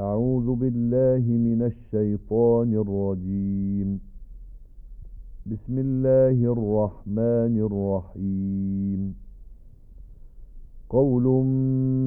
أعوذ بالله من الشيطان الرجيم. بسم الله الرحمن الرحيم. قول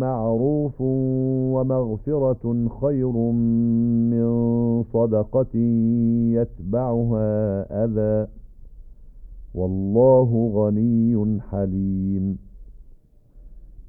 معروف ومغفرة خير من صدقة يتبعها أذى. والله غني حليم.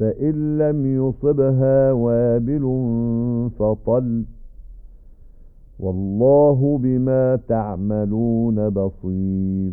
فإن لم يصبها وابل فطل والله بما تعملون بصير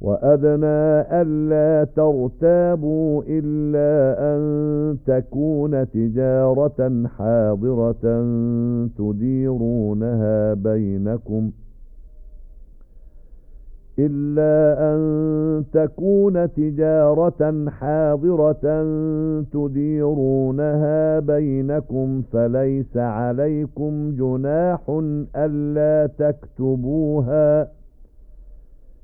وأدنى ألا ترتابوا إلا أن تكون تجارة حاضرة تديرونها بينكم إلا أن تكون تجارة حاضرة تديرونها بينكم فليس عليكم جناح ألا تكتبوها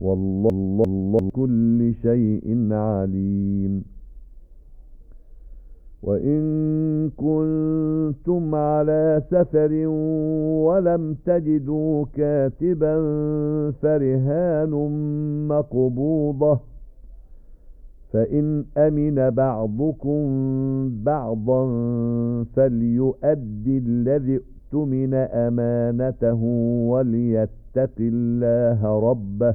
والله كل شيء عليم. وإن كنتم على سفر ولم تجدوا كاتبا فرهان مقبوضة فإن أمن بعضكم بعضا فليؤدي الذي اؤتمن أمانته وليتق الله ربه.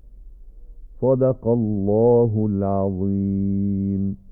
صدق الله العظيم.